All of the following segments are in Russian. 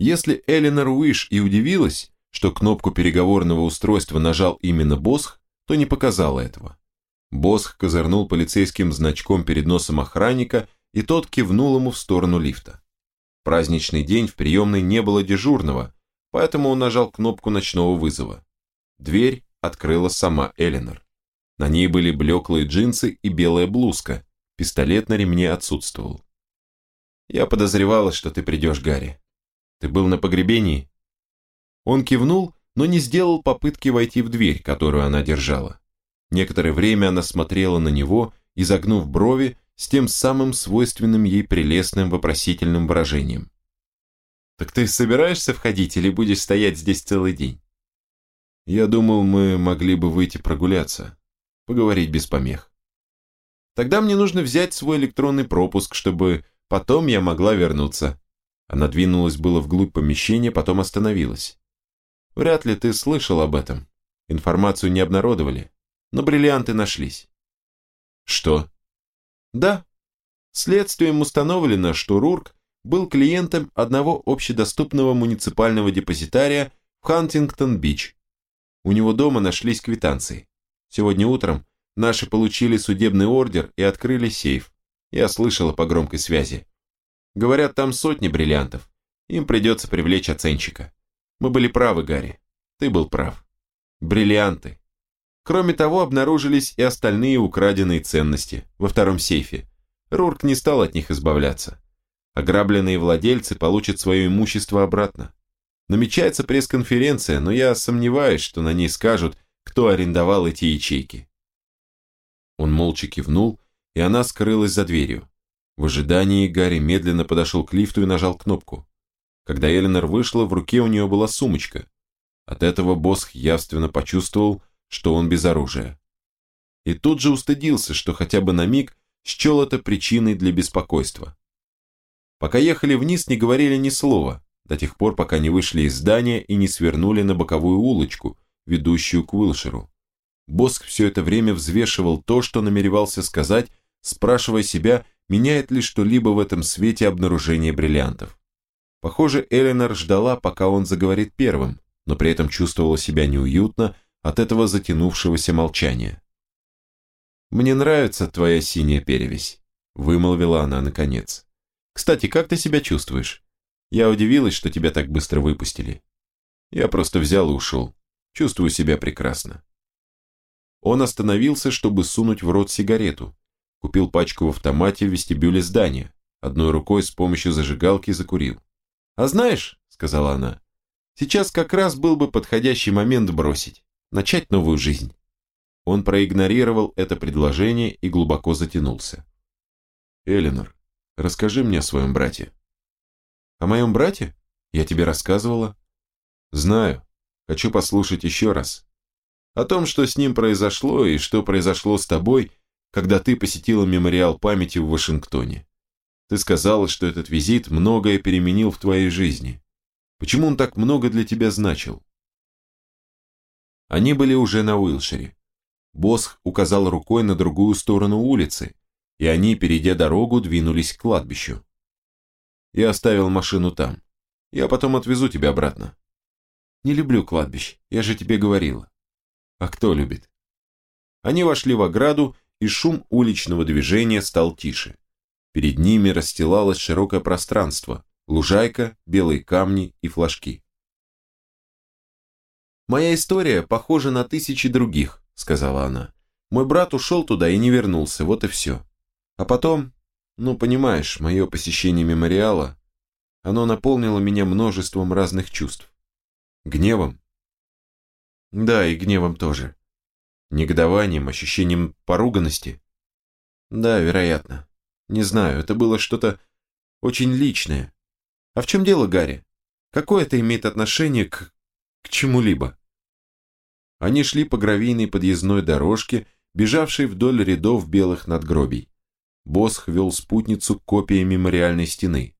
Если Эленор Уиш и удивилась, что кнопку переговорного устройства нажал именно Босх, то не показала этого. Босх козырнул полицейским значком перед носом охранника, и тот кивнул ему в сторону лифта. праздничный день в приемной не было дежурного, поэтому он нажал кнопку ночного вызова. Дверь открыла сама Эленор. На ней были блеклые джинсы и белая блузка, пистолет на ремне отсутствовал. «Я подозревала, что ты придешь, Гарри. Ты был на погребении?» Он кивнул, но не сделал попытки войти в дверь, которую она держала. Некоторое время она смотрела на него, изогнув брови, с тем самым свойственным ей прелестным вопросительным выражением. «Так ты собираешься входить или будешь стоять здесь целый день?» «Я думал, мы могли бы выйти прогуляться, поговорить без помех. Тогда мне нужно взять свой электронный пропуск, чтобы потом я могла вернуться». Она двинулась было вглубь помещения, потом остановилась. «Вряд ли ты слышал об этом. Информацию не обнародовали, но бриллианты нашлись». «Что?» «Да. Следствием установлено, что Рурк был клиентом одного общедоступного муниципального депозитария в Хантингтон-Бич. У него дома нашлись квитанции. Сегодня утром наши получили судебный ордер и открыли сейф. Я слышала по громкой связи. Говорят, там сотни бриллиантов. Им придется привлечь оценщика. Мы были правы, Гарри. Ты был прав. Бриллианты. Кроме того, обнаружились и остальные украденные ценности во втором сейфе. Рурк не стал от них избавляться. Ограбленные владельцы получат свое имущество обратно. Намечается пресс-конференция, но я сомневаюсь, что на ней скажут, кто арендовал эти ячейки. Он молча кивнул, и она скрылась за дверью. В ожидании Гарри медленно подошел к лифту и нажал кнопку. Когда Эленор вышла, в руке у нее была сумочка. От этого Босх явственно почувствовал, что он без оружия. И тут же устыдился, что хотя бы на миг счел это причиной для беспокойства. Пока ехали вниз, не говорили ни слова, до тех пор, пока не вышли из здания и не свернули на боковую улочку, ведущую к Уилшеру. Боск все это время взвешивал то, что намеревался сказать, спрашивая себя, меняет ли что-либо в этом свете обнаружение бриллиантов. Похоже, Эленор ждала, пока он заговорит первым, но при этом чувствовала себя неуютно от этого затянувшегося молчания. «Мне нравится твоя синяя перевесь», – вымолвила она наконец. Кстати, как ты себя чувствуешь? Я удивилась, что тебя так быстро выпустили. Я просто взял и ушел. Чувствую себя прекрасно. Он остановился, чтобы сунуть в рот сигарету. Купил пачку в автомате в вестибюле здания. Одной рукой с помощью зажигалки закурил. «А знаешь», — сказала она, — «сейчас как раз был бы подходящий момент бросить, начать новую жизнь». Он проигнорировал это предложение и глубоко затянулся. «Эленор, Расскажи мне о своем брате». «О моем брате? Я тебе рассказывала». «Знаю. Хочу послушать еще раз. О том, что с ним произошло и что произошло с тобой, когда ты посетила мемориал памяти в Вашингтоне. Ты сказала, что этот визит многое переменил в твоей жизни. Почему он так много для тебя значил?» Они были уже на Уилшире. Босх указал рукой на другую сторону улицы, и они, перейдя дорогу, двинулись к кладбищу. Я оставил машину там. Я потом отвезу тебя обратно. Не люблю кладбищ, я же тебе говорила. А кто любит? Они вошли в ограду, и шум уличного движения стал тише. Перед ними расстилалось широкое пространство, лужайка, белые камни и флажки. «Моя история похожа на тысячи других», — сказала она. «Мой брат ушел туда и не вернулся, вот и все. А потом, ну понимаешь, мое посещение мемориала, оно наполнило меня множеством разных чувств. Гневом? Да, и гневом тоже. Негодованием, ощущением поруганности? Да, вероятно. Не знаю, это было что-то очень личное. А в чем дело, Гарри? Какое это имеет отношение к... к чему-либо? Они шли по гравийной подъездной дорожке, бежавшей вдоль рядов белых надгробий. Босх вел спутницу к копии мемориальной стены.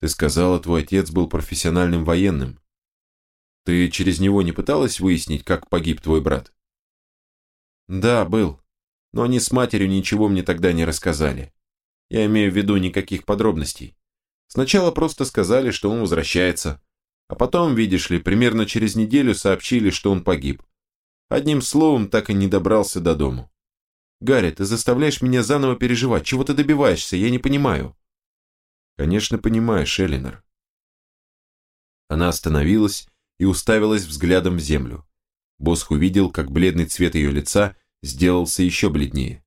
Ты сказала, твой отец был профессиональным военным. Ты через него не пыталась выяснить, как погиб твой брат? Да, был. Но они с матерью ничего мне тогда не рассказали. Я имею в виду никаких подробностей. Сначала просто сказали, что он возвращается, а потом, видишь ли, примерно через неделю сообщили, что он погиб. Одним словом, так и не добрался до дому. Гарри, ты заставляешь меня заново переживать. Чего ты добиваешься? Я не понимаю. Конечно, понимаешь, Элинор. Она остановилась и уставилась взглядом в землю. Босх увидел, как бледный цвет ее лица сделался еще бледнее.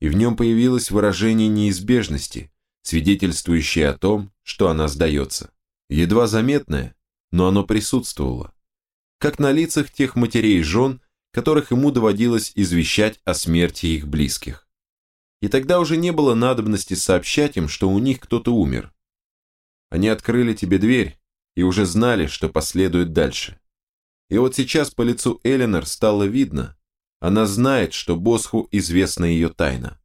И в нем появилось выражение неизбежности, свидетельствующее о том, что она сдается. Едва заметное, но оно присутствовало. Как на лицах тех матерей и жен, которых ему доводилось извещать о смерти их близких. И тогда уже не было надобности сообщать им, что у них кто-то умер. Они открыли тебе дверь и уже знали, что последует дальше. И вот сейчас по лицу Эленор стало видно, она знает, что Босху известна ее тайна.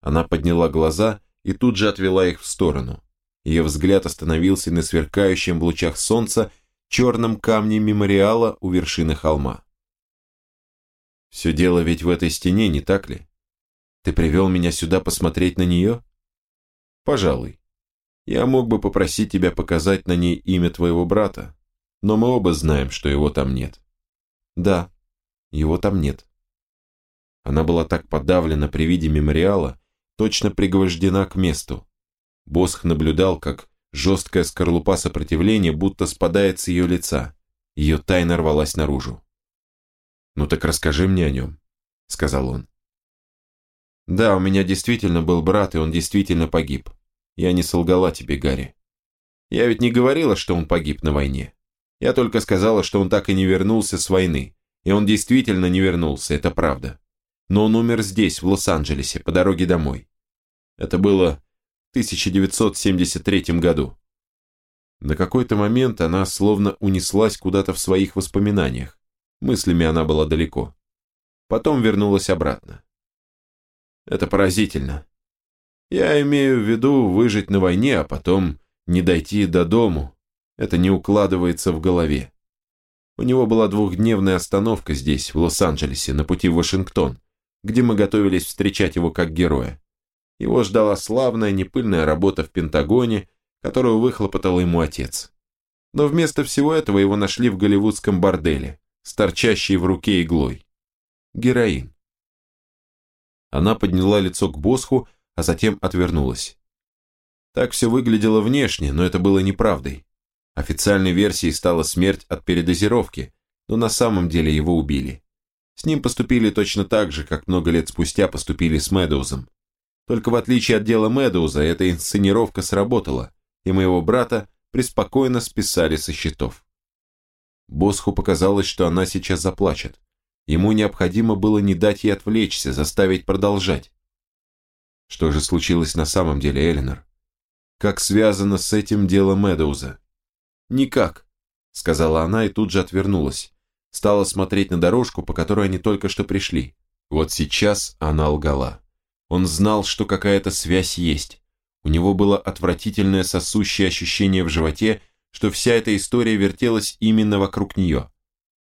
Она подняла глаза и тут же отвела их в сторону. Ее взгляд остановился на сверкающем в лучах солнца черном камне мемориала у вершины холма. Все дело ведь в этой стене, не так ли? Ты привел меня сюда посмотреть на нее? Пожалуй. Я мог бы попросить тебя показать на ней имя твоего брата, но мы оба знаем, что его там нет. Да, его там нет. Она была так подавлена при виде мемориала, точно пригвождена к месту. Босх наблюдал, как жесткая скорлупа сопротивления будто спадает с ее лица. Ее тайна рвалась наружу. «Ну так расскажи мне о нем», — сказал он. «Да, у меня действительно был брат, и он действительно погиб. Я не солгала тебе, Гарри. Я ведь не говорила, что он погиб на войне. Я только сказала, что он так и не вернулся с войны. И он действительно не вернулся, это правда. Но он умер здесь, в Лос-Анджелесе, по дороге домой. Это было в 1973 году. На какой-то момент она словно унеслась куда-то в своих воспоминаниях. Мыслями она была далеко. Потом вернулась обратно. Это поразительно. Я имею в виду выжить на войне, а потом не дойти до дому. Это не укладывается в голове. У него была двухдневная остановка здесь, в Лос-Анджелесе, на пути в Вашингтон, где мы готовились встречать его как героя. Его ждала славная непыльная работа в Пентагоне, которую выхлопотал ему отец. Но вместо всего этого его нашли в голливудском борделе, с торчащей в руке иглой. Героин. Она подняла лицо к Босху, а затем отвернулась. Так все выглядело внешне, но это было неправдой. Официальной версией стала смерть от передозировки, но на самом деле его убили. С ним поступили точно так же, как много лет спустя поступили с Мэдоузом. Только в отличие от дела Мэдоуза, эта инсценировка сработала, и моего брата преспокойно списали со счетов. Босху показалось, что она сейчас заплачет. Ему необходимо было не дать ей отвлечься, заставить продолжать. Что же случилось на самом деле, Элинор? Как связано с этим дело Медоуза? Никак, сказала она и тут же отвернулась. Стала смотреть на дорожку, по которой они только что пришли. Вот сейчас она лгала. Он знал, что какая-то связь есть. У него было отвратительное сосущее ощущение в животе, что вся эта история вертелась именно вокруг нее.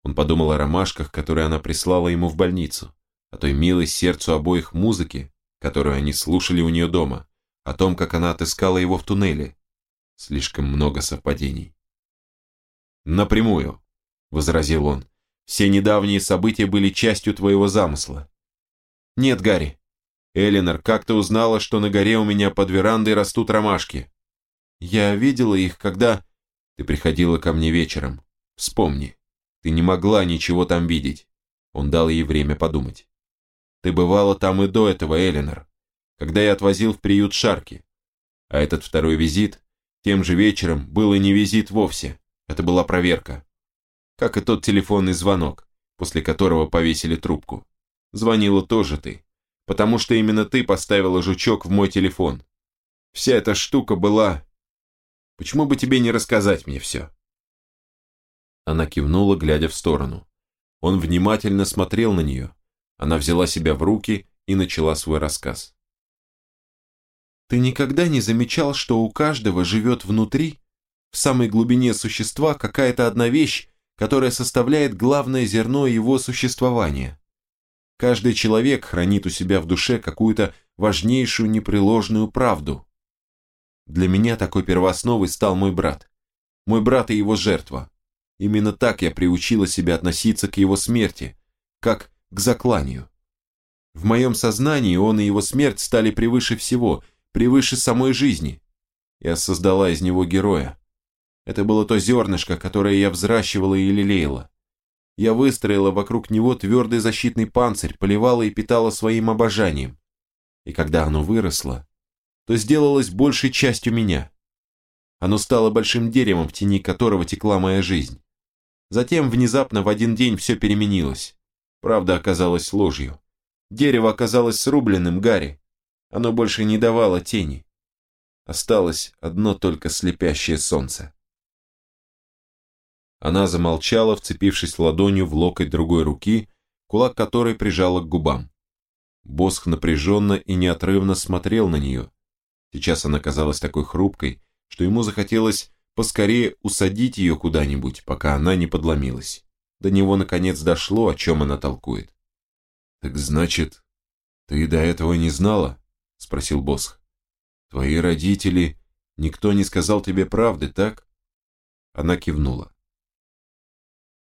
Он подумал о ромашках, которые она прислала ему в больницу, о той милой сердцу обоих музыке, которую они слушали у нее дома, о том, как она отыскала его в туннеле. Слишком много совпадений. «Напрямую», — возразил он, — «все недавние события были частью твоего замысла». «Нет, Гарри. Элинор, как ты узнала, что на горе у меня под верандой растут ромашки?» «Я видела их, когда...» Ты приходила ко мне вечером. Вспомни, ты не могла ничего там видеть. Он дал ей время подумать. Ты бывала там и до этого, Эленор, когда я отвозил в приют Шарки. А этот второй визит, тем же вечером, был и не визит вовсе. Это была проверка. Как и тот телефонный звонок, после которого повесили трубку. Звонила тоже ты, потому что именно ты поставила жучок в мой телефон. Вся эта штука была Почему бы тебе не рассказать мне все?» Она кивнула, глядя в сторону. Он внимательно смотрел на нее. Она взяла себя в руки и начала свой рассказ. «Ты никогда не замечал, что у каждого живет внутри, в самой глубине существа, какая-то одна вещь, которая составляет главное зерно его существования? Каждый человек хранит у себя в душе какую-то важнейшую непреложную правду, Для меня такой первоосновой стал мой брат. Мой брат и его жертва. Именно так я приучила себя относиться к его смерти, как к закланию. В моем сознании он и его смерть стали превыше всего, превыше самой жизни. Я создала из него героя. Это было то зернышко, которое я взращивала и лелеяла. Я выстроила вокруг него твердый защитный панцирь, поливала и питала своим обожанием. И когда оно выросло, то сделалось большей частью меня. Оно стало большим деревом, в тени которого текла моя жизнь. Затем внезапно в один день все переменилось. Правда оказалась ложью. Дерево оказалось срубленным, Гарри. Оно больше не давало тени. Осталось одно только слепящее солнце. Она замолчала, вцепившись ладонью в локоть другой руки, кулак которой прижала к губам. Босх напряженно и неотрывно смотрел на нее. Сейчас она казалась такой хрупкой, что ему захотелось поскорее усадить ее куда-нибудь, пока она не подломилась. До него наконец дошло, о чем она толкует. «Так значит, ты до этого не знала?» – спросил Босх. «Твои родители... Никто не сказал тебе правды, так?» Она кивнула.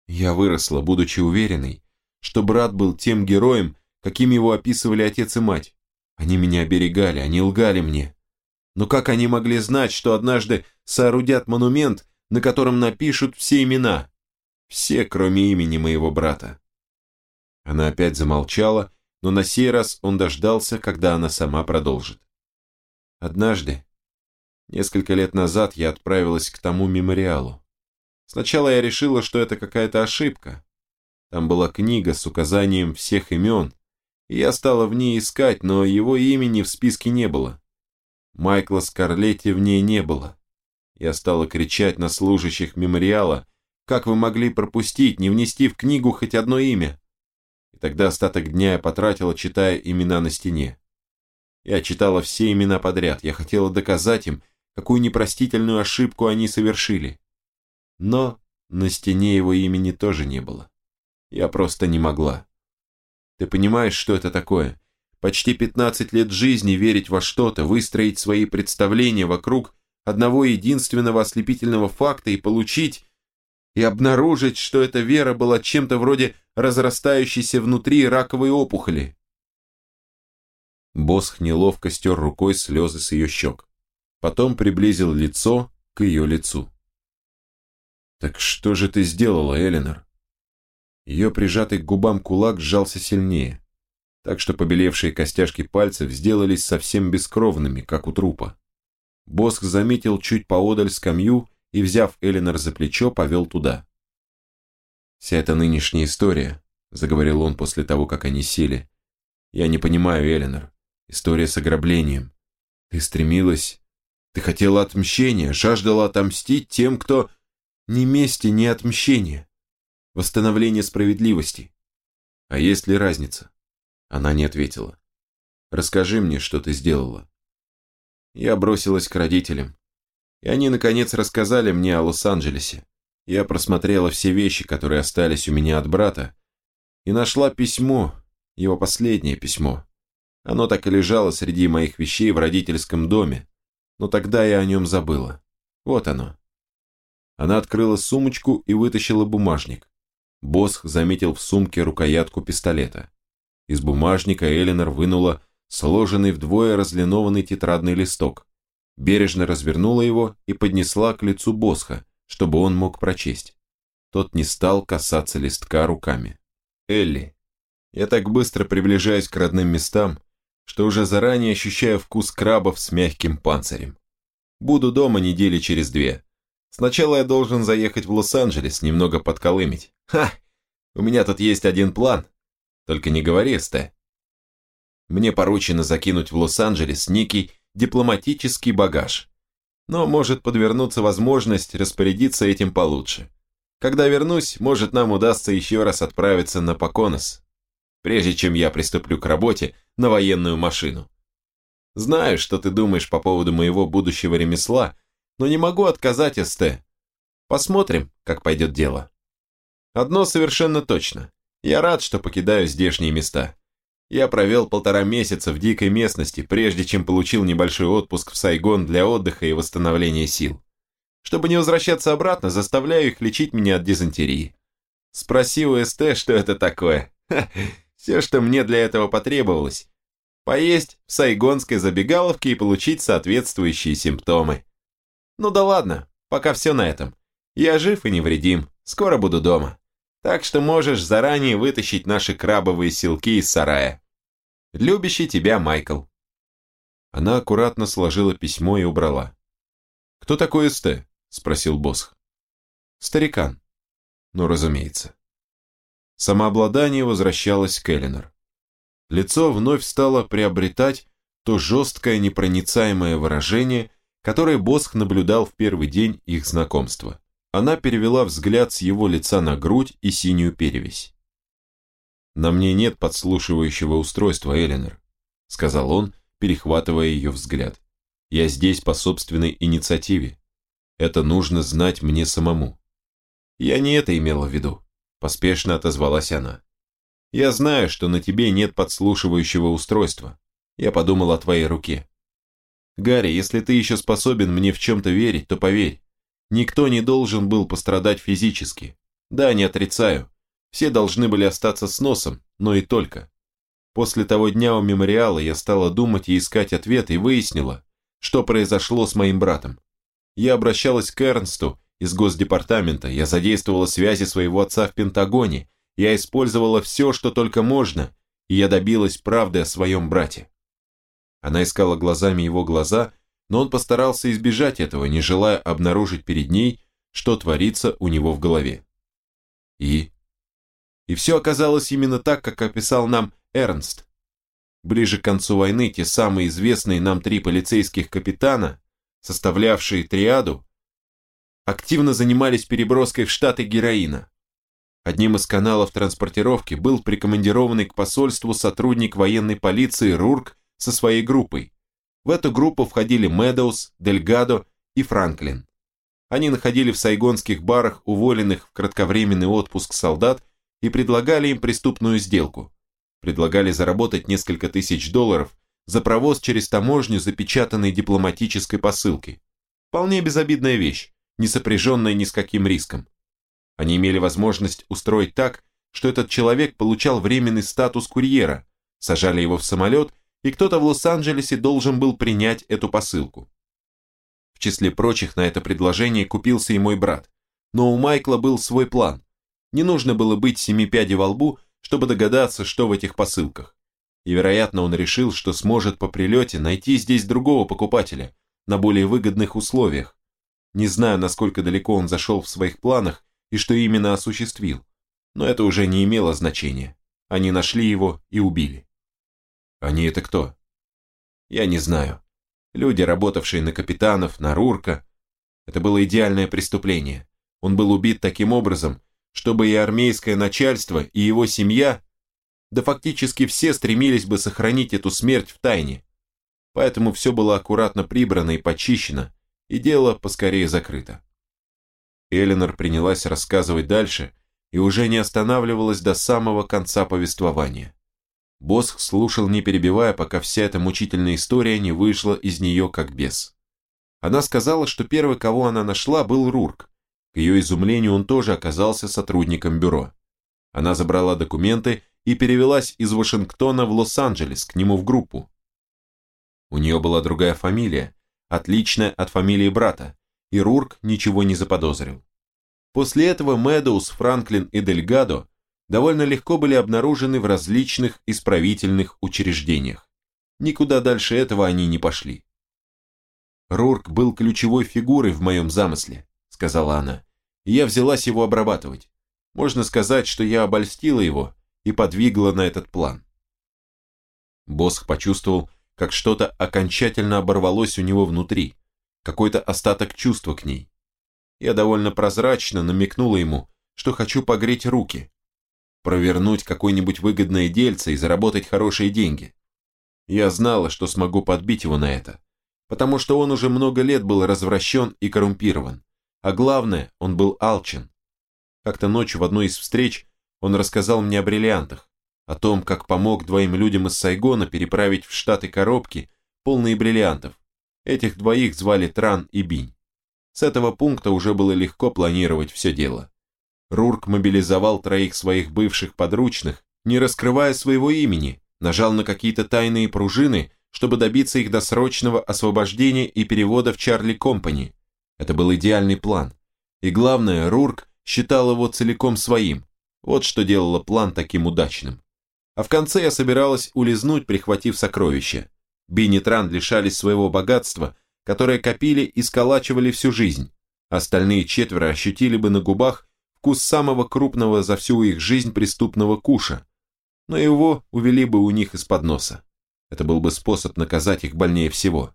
Я выросла, будучи уверенной, что брат был тем героем, каким его описывали отец и мать. Они меня оберегали, они лгали мне. Но как они могли знать, что однажды соорудят монумент, на котором напишут все имена? Все, кроме имени моего брата. Она опять замолчала, но на сей раз он дождался, когда она сама продолжит. Однажды, несколько лет назад, я отправилась к тому мемориалу. Сначала я решила, что это какая-то ошибка. Там была книга с указанием всех имен, и я стала в ней искать, но его имени в списке не было. Майкла Скарлетти в ней не было. Я стала кричать на служащих мемориала, как вы могли пропустить, не внести в книгу хоть одно имя? И тогда остаток дня я потратила, читая имена на стене. Я читала все имена подряд, я хотела доказать им, какую непростительную ошибку они совершили. Но на стене его имени тоже не было. Я просто не могла. Ты понимаешь, что это такое? Почти 15 лет жизни верить во что-то, выстроить свои представления вокруг одного единственного ослепительного факта и получить, и обнаружить, что эта вера была чем-то вроде разрастающейся внутри раковой опухоли. Босх неловко стер рукой слезы с ее щек. Потом приблизил лицо к ее лицу. «Так что же ты сделала, Эленор?» Ее прижатый к губам кулак сжался сильнее, так что побелевшие костяшки пальцев сделались совсем бескровными, как у трупа. Боск заметил чуть поодаль скамью и, взяв Эленор за плечо, повел туда. «Вся эта нынешняя история», — заговорил он после того, как они сели. «Я не понимаю, Эленор. История с ограблением. Ты стремилась... Ты хотела отмщения, жаждала отомстить тем, кто ни мести, ни отмщения. Восстановление справедливости. А есть ли разница? Она не ответила. Расскажи мне, что ты сделала. Я бросилась к родителям. И они, наконец, рассказали мне о Лос-Анджелесе. Я просмотрела все вещи, которые остались у меня от брата, и нашла письмо, его последнее письмо. Оно так и лежало среди моих вещей в родительском доме, но тогда я о нем забыла. Вот оно. Она открыла сумочку и вытащила бумажник. Босх заметил в сумке рукоятку пистолета. Из бумажника Эленор вынула сложенный вдвое разлинованный тетрадный листок, бережно развернула его и поднесла к лицу Босха, чтобы он мог прочесть. Тот не стал касаться листка руками. «Элли, я так быстро приближаюсь к родным местам, что уже заранее ощущаю вкус крабов с мягким панцирем. Буду дома недели через две. Сначала я должен заехать в Лос-Анджелес, немного подколымить. Ха! У меня тут есть один план. Только не говори, Сте. Мне поручено закинуть в Лос-Анджелес некий дипломатический багаж. Но может подвернуться возможность распорядиться этим получше. Когда вернусь, может нам удастся еще раз отправиться на Поконос, прежде чем я приступлю к работе на военную машину. Знаю, что ты думаешь по поводу моего будущего ремесла, но не могу отказать СТ. Посмотрим, как пойдет дело. Одно совершенно точно. Я рад, что покидаю здешние места. Я провел полтора месяца в дикой местности, прежде чем получил небольшой отпуск в Сайгон для отдыха и восстановления сил. Чтобы не возвращаться обратно, заставляю их лечить меня от дизентерии. Спроси у СТ, что это такое. Ха, все, что мне для этого потребовалось. Поесть в сайгонской забегаловке и получить соответствующие симптомы. Ну да ладно, пока все на этом. Я жив и невредим, скоро буду дома. Так что можешь заранее вытащить наши крабовые силки из сарая. Любящий тебя Майкл. Она аккуратно сложила письмо и убрала. «Кто такой СТ?» – спросил Босх. «Старикан». «Ну, разумеется». Самообладание возвращалось к Эллинор. Лицо вновь стало приобретать то жесткое непроницаемое выражение, которое Босх наблюдал в первый день их знакомства. Она перевела взгляд с его лица на грудь и синюю перевесь. «На мне нет подслушивающего устройства, Эллинор», сказал он, перехватывая ее взгляд. «Я здесь по собственной инициативе. Это нужно знать мне самому». «Я не это имела в виду», поспешно отозвалась она. «Я знаю, что на тебе нет подслушивающего устройства. Я подумал о твоей руке. Гарри, если ты еще способен мне в чем-то верить, то поверь, Никто не должен был пострадать физически. Да, не отрицаю. Все должны были остаться с носом, но и только. После того дня у мемориала я стала думать и искать ответ и выяснила, что произошло с моим братом. Я обращалась к Эрнсту из Госдепартамента, я задействовала связи своего отца в Пентагоне, я использовала все, что только можно, и я добилась правды о своем брате. Она искала глазами его глаза, но он постарался избежать этого, не желая обнаружить перед ней, что творится у него в голове. И? И все оказалось именно так, как описал нам Эрнст. Ближе к концу войны те самые известные нам три полицейских капитана, составлявшие триаду, активно занимались переброской в Штаты героина. Одним из каналов транспортировки был прикомандированный к посольству сотрудник военной полиции Рурк со своей группой, в эту группу входили Медоуз, Дельгадо и Франклин. Они находили в сайгонских барах уволенных в кратковременный отпуск солдат и предлагали им преступную сделку. Предлагали заработать несколько тысяч долларов за провоз через таможню запечатанной дипломатической посылки. Вполне безобидная вещь, не сопряженная ни с каким риском. Они имели возможность устроить так, что этот человек получал временный статус курьера, сажали его в самолет и кто-то в Лос-Анджелесе должен был принять эту посылку. В числе прочих на это предложение купился и мой брат, но у Майкла был свой план. Не нужно было быть семи пядей во лбу, чтобы догадаться, что в этих посылках. И, вероятно, он решил, что сможет по прилете найти здесь другого покупателя на более выгодных условиях. Не знаю, насколько далеко он зашел в своих планах и что именно осуществил, но это уже не имело значения. Они нашли его и убили. Они это кто? Я не знаю. Люди, работавшие на капитанов, на Рурка. Это было идеальное преступление. Он был убит таким образом, чтобы и армейское начальство, и его семья, да фактически все стремились бы сохранить эту смерть в тайне. Поэтому все было аккуратно прибрано и почищено, и дело поскорее закрыто. Эленор принялась рассказывать дальше и уже не останавливалась до самого конца повествования. Босх слушал, не перебивая, пока вся эта мучительная история не вышла из нее как бес. Она сказала, что первый, кого она нашла, был Рурк. К ее изумлению он тоже оказался сотрудником бюро. Она забрала документы и перевелась из Вашингтона в Лос-Анджелес, к нему в группу. У нее была другая фамилия, отличная от фамилии брата, и Рурк ничего не заподозрил. После этого Мэдоуз, Франклин и Дельгадо довольно легко были обнаружены в различных исправительных учреждениях. Никуда дальше этого они не пошли. «Рурк был ключевой фигурой в моем замысле», — сказала она, и я взялась его обрабатывать. Можно сказать, что я обольстила его и подвигла на этот план. Босх почувствовал, как что-то окончательно оборвалось у него внутри, какой-то остаток чувства к ней. Я довольно прозрачно намекнула ему, что хочу погреть руки, провернуть какое-нибудь выгодное дельце и заработать хорошие деньги. Я знала, что смогу подбить его на это, потому что он уже много лет был развращен и коррумпирован, а главное, он был алчен. Как-то ночью в одной из встреч он рассказал мне о бриллиантах. о том, как помог двоим людям из Сайгона переправить в Штаты коробки, полные бриллиантов. Этих двоих звали Тран и Бинь. С этого пункта уже было легко планировать все дело. Рурк мобилизовал троих своих бывших подручных, не раскрывая своего имени, нажал на какие-то тайные пружины, чтобы добиться их досрочного освобождения и перевода в Чарли Компани. Это был идеальный план. И главное, Рурк считал его целиком своим. Вот что делало план таким удачным. А в конце я собиралась улизнуть, прихватив сокровища. Бинни Тран лишались своего богатства, которое копили и сколачивали всю жизнь. Остальные четверо ощутили бы на губах вкус самого крупного за всю их жизнь преступного куша, но его увели бы у них из-под носа. Это был бы способ наказать их больнее всего.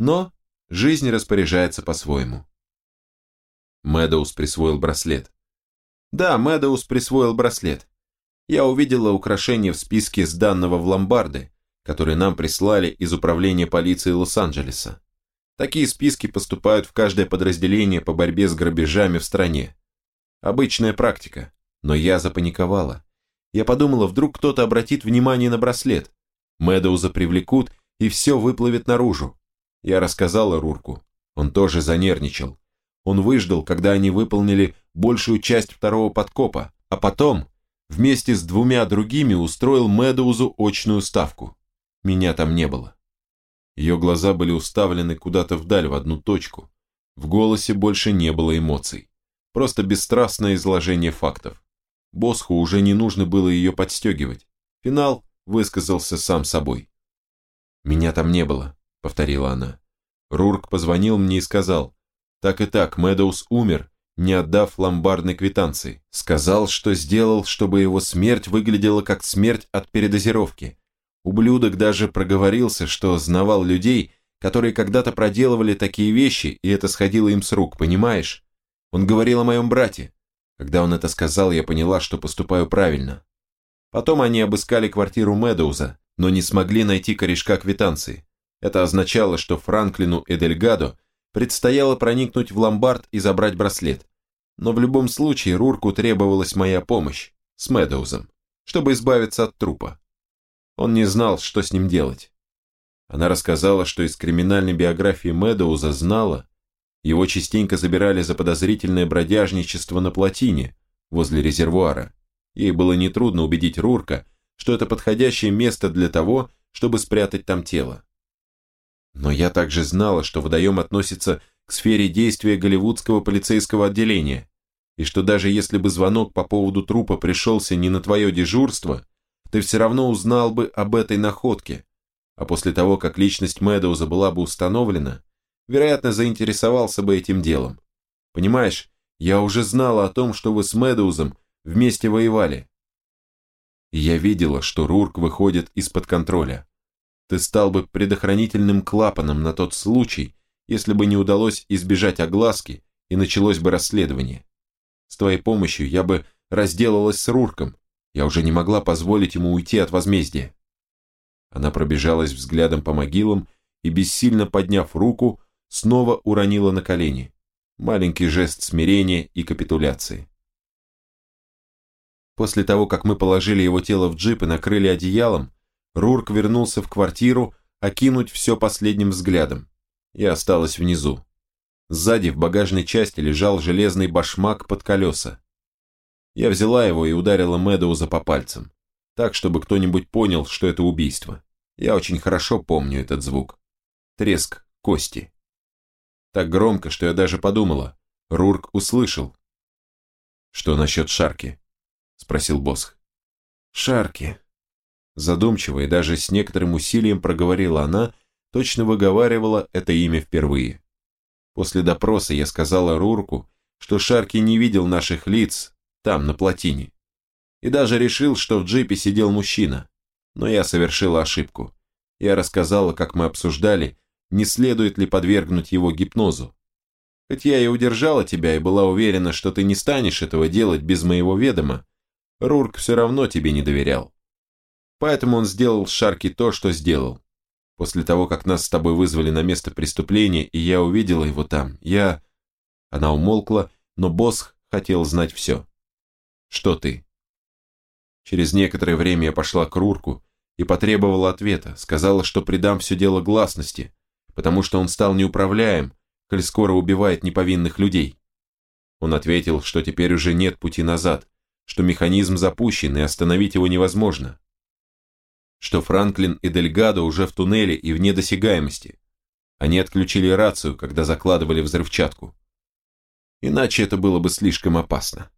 Но жизнь распоряжается по-своему. Мэдоус присвоил браслет. Да, Мэдоус присвоил браслет. Я увидела украшение в списке сданного в ломбарды, которые нам прислали из управления полиции Лос-Анджелеса. Такие списки поступают в каждое подразделение по борьбе с грабежами в стране. Обычная практика, но я запаниковала. Я подумала, вдруг кто-то обратит внимание на браслет. Мэдоуза привлекут, и все выплывет наружу. Я рассказала Рурку. Он тоже занервничал. Он выждал, когда они выполнили большую часть второго подкопа, а потом вместе с двумя другими устроил Мэдоузу очную ставку. Меня там не было. Ее глаза были уставлены куда-то вдаль в одну точку. В голосе больше не было эмоций. Просто бесстрастное изложение фактов. Босху уже не нужно было ее подстегивать. Финал высказался сам собой. «Меня там не было», — повторила она. Рурк позвонил мне и сказал, «Так и так, Мэдоуз умер, не отдав ломбардной квитанции. Сказал, что сделал, чтобы его смерть выглядела как смерть от передозировки. Ублюдок даже проговорился, что знавал людей, которые когда-то проделывали такие вещи, и это сходило им с рук, понимаешь? Он говорил о моем брате. Когда он это сказал, я поняла, что поступаю правильно. Потом они обыскали квартиру Медоуза, но не смогли найти корешка квитанции. Это означало, что Франклину и Дельгадо предстояло проникнуть в ломбард и забрать браслет. Но в любом случае Рурку требовалась моя помощь с Медоузом, чтобы избавиться от трупа. Он не знал, что с ним делать. Она рассказала, что из криминальной биографии Медоуза знала, его частенько забирали за подозрительное бродяжничество на плотине, возле резервуара. Ей было нетрудно убедить Рурка, что это подходящее место для того, чтобы спрятать там тело. Но я также знала, что водоем относится к сфере действия голливудского полицейского отделения, и что даже если бы звонок по поводу трупа пришелся не на твое дежурство, ты все равно узнал бы об этой находке, а после того, как личность Мэдоуза была бы установлена, вероятно, заинтересовался бы этим делом. Понимаешь, я уже знала о том, что вы с Мэдоузом вместе воевали. И я видела, что Рурк выходит из-под контроля. Ты стал бы предохранительным клапаном на тот случай, если бы не удалось избежать огласки и началось бы расследование. С твоей помощью я бы разделалась с Рурком, я уже не могла позволить ему уйти от возмездия. Она пробежалась взглядом по могилам и, бессильно подняв руку, снова уронила на колени. Маленький жест смирения и капитуляции. После того, как мы положили его тело в джип и накрыли одеялом, Рурк вернулся в квартиру, окинуть все последним взглядом. Я осталась внизу. Сзади в багажной части лежал железный башмак под колеса. Я взяла его и ударила Мэдоуза по пальцам, так, чтобы кто-нибудь понял, что это убийство. Я очень хорошо помню этот звук. Треск кости. Так громко, что я даже подумала. Рурк услышал. «Что насчет Шарки?» – спросил Босх. «Шарки». Задумчиво и даже с некоторым усилием проговорила она, точно выговаривала это имя впервые. После допроса я сказала Рурку, что Шарки не видел наших лиц, там, на плотине. И даже решил, что в джипе сидел мужчина. Но я совершила ошибку. Я рассказала, как мы обсуждали, не следует ли подвергнуть его гипнозу. Хоть я и удержала тебя и была уверена, что ты не станешь этого делать без моего ведома, Рурк все равно тебе не доверял. Поэтому он сделал Шарки то, что сделал. После того, как нас с тобой вызвали на место преступления, и я увидела его там, я... Она умолкла, но Босх хотел знать все. Что ты? Через некоторое время я пошла к Рурку и потребовала ответа, сказала, что придам все дело гласности, потому что он стал неуправляем, коль скоро убивает неповинных людей. Он ответил, что теперь уже нет пути назад, что механизм запущен и остановить его невозможно. Что Франклин и Дельгадо уже в туннеле и вне досягаемости. Они отключили рацию, когда закладывали взрывчатку. Иначе это было бы слишком опасно.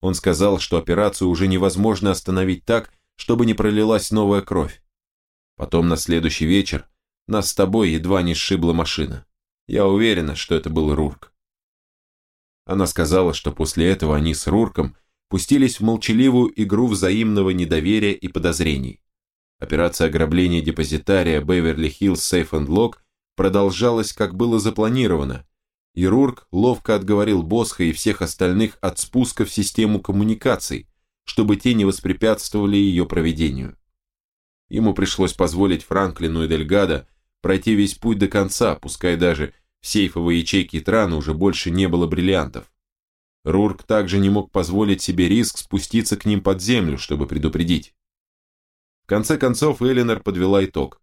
Он сказал, что операцию уже невозможно остановить так, чтобы не пролилась новая кровь. Потом на следующий вечер нас с тобой едва не сшибла машина. Я уверена, что это был Рурк. Она сказала, что после этого они с Рурком пустились в молчаливую игру взаимного недоверия и подозрений. Операция ограбления депозитария Беверли-Хиллз Safe and Lock продолжалась, как было запланировано, и Рурк ловко отговорил Босха и всех остальных от спуска в систему коммуникаций, чтобы те не воспрепятствовали ее проведению. Ему пришлось позволить Франклину и Дельгадо пройти весь путь до конца, пускай даже в сейфовой ячейке Трана уже больше не было бриллиантов. Рурк также не мог позволить себе риск спуститься к ним под землю, чтобы предупредить. В конце концов Элинор подвела итог.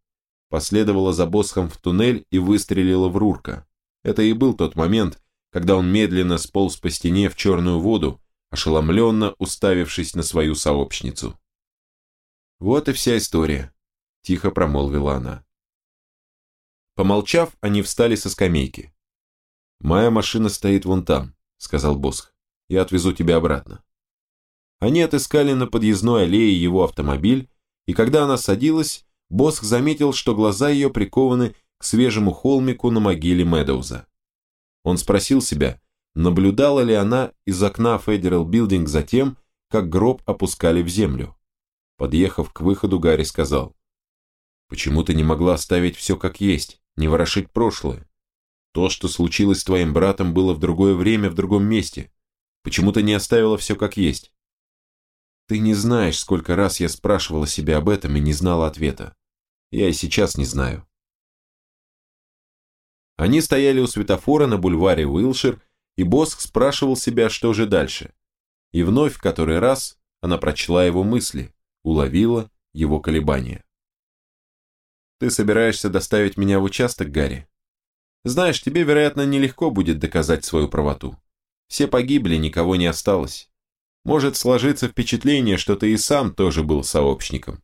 Последовала за Босхом в туннель и выстрелила в Рурка. Это и был тот момент, когда он медленно сполз по стене в черную воду, ошеломленно уставившись на свою сообщницу. «Вот и вся история», – тихо промолвила она. Помолчав, они встали со скамейки. «Моя машина стоит вон там», – сказал Босх. «Я отвезу тебя обратно». Они отыскали на подъездной аллее его автомобиль, и когда она садилась, Босх заметил, что глаза ее прикованы к свежему холмику на могиле Медоуза. Он спросил себя, наблюдала ли она из окна Federal Building за тем, как гроб опускали в землю. Подъехав к выходу, Гарри сказал, «Почему ты не могла оставить все как есть, не ворошить прошлое? То, что случилось с твоим братом, было в другое время, в другом месте. Почему ты не оставила все как есть?» Ты не знаешь, сколько раз я спрашивала себя об этом и не знала ответа. Я и сейчас не знаю. Они стояли у светофора на бульваре Уилшир, и Боск спрашивал себя, что же дальше. И вновь, в который раз, она прочла его мысли, уловила его колебания. «Ты собираешься доставить меня в участок, Гарри? Знаешь, тебе, вероятно, нелегко будет доказать свою правоту. Все погибли, никого не осталось. Может сложиться впечатление, что ты и сам тоже был сообщником.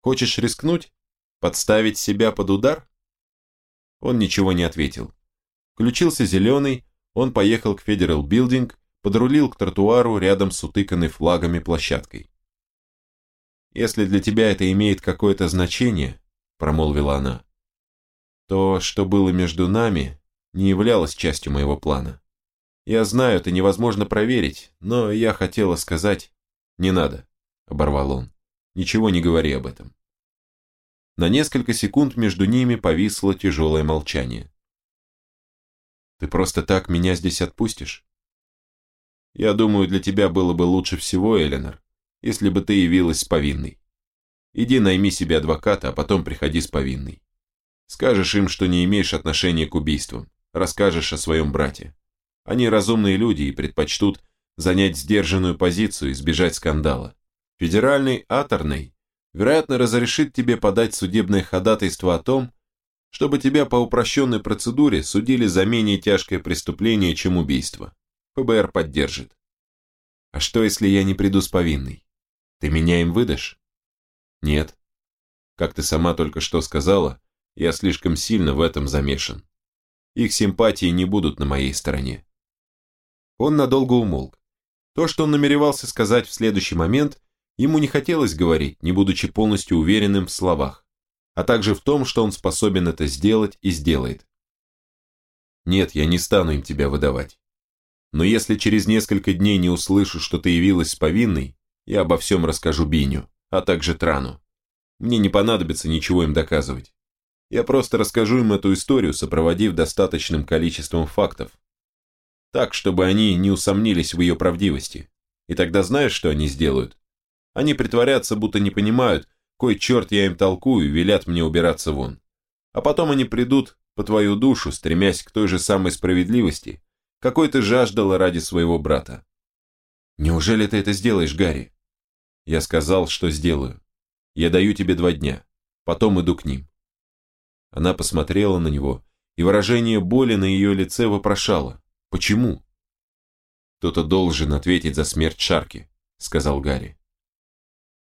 Хочешь рискнуть? Подставить себя под удар?» Он ничего не ответил. Включился зеленый, он поехал к Федерал Билдинг, подрулил к тротуару рядом с утыканной флагами площадкой. «Если для тебя это имеет какое-то значение», – промолвила она, – «то, что было между нами, не являлось частью моего плана. Я знаю, это невозможно проверить, но я хотела сказать...» «Не надо», – оборвал он, – «ничего не говори об этом». На несколько секунд между ними повисло тяжелое молчание. «Ты просто так меня здесь отпустишь?» «Я думаю, для тебя было бы лучше всего, Эленор, если бы ты явилась повинной. Иди найми себе адвоката, а потом приходи с повинной. Скажешь им, что не имеешь отношения к убийствам, расскажешь о своем брате. Они разумные люди и предпочтут занять сдержанную позицию и избежать скандала. Федеральный аторный вероятно, разрешит тебе подать судебное ходатайство о том, чтобы тебя по упрощенной процедуре судили за менее тяжкое преступление, чем убийство. ФБР поддержит. А что, если я не приду с повинной? Ты меня им выдашь? Нет. Как ты сама только что сказала, я слишком сильно в этом замешан. Их симпатии не будут на моей стороне. Он надолго умолк. То, что он намеревался сказать в следующий момент, Ему не хотелось говорить, не будучи полностью уверенным в словах, а также в том, что он способен это сделать и сделает. Нет, я не стану им тебя выдавать. Но если через несколько дней не услышу, что ты явилась с повинной, я обо всем расскажу Биню, а также Трану. Мне не понадобится ничего им доказывать. Я просто расскажу им эту историю, сопроводив достаточным количеством фактов. Так, чтобы они не усомнились в ее правдивости. И тогда знаешь, что они сделают? Они притворятся, будто не понимают, кой черт я им толкую, велят мне убираться вон. А потом они придут по твою душу, стремясь к той же самой справедливости, какой ты жаждала ради своего брата. Неужели ты это сделаешь, Гарри? Я сказал, что сделаю. Я даю тебе два дня. Потом иду к ним. Она посмотрела на него, и выражение боли на ее лице вопрошало. Почему? Кто-то должен ответить за смерть Шарки, сказал Гарри.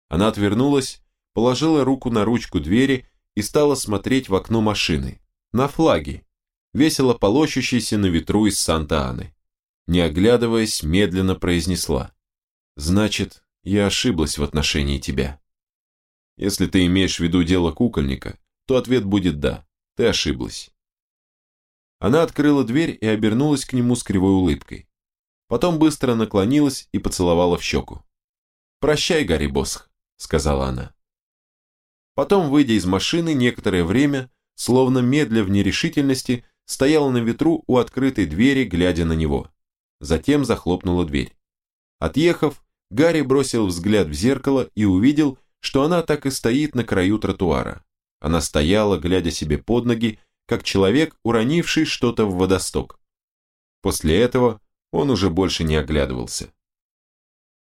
Она отвернулась, положила руку на ручку двери и стала смотреть в окно машины, на флаги, весело полощущийся на ветру из Санта-Аны. Не оглядываясь, медленно произнесла. «Значит, я ошиблась в отношении тебя. Если ты имеешь в виду дело кукольника, то ответ будет «да, ты ошиблась». Она открыла дверь и обернулась к нему с кривой улыбкой. Потом быстро наклонилась и поцеловала в щеку. «Прощай, Гарри Босх», — сказала она. Потом, выйдя из машины, некоторое время, словно медля в нерешительности, стояла на ветру у открытой двери, глядя на него. Затем захлопнула дверь. Отъехав, Гарри бросил взгляд в зеркало и увидел, что она так и стоит на краю тротуара. Она стояла, глядя себе под ноги, как человек, уронивший что-то в водосток. После этого он уже больше не оглядывался.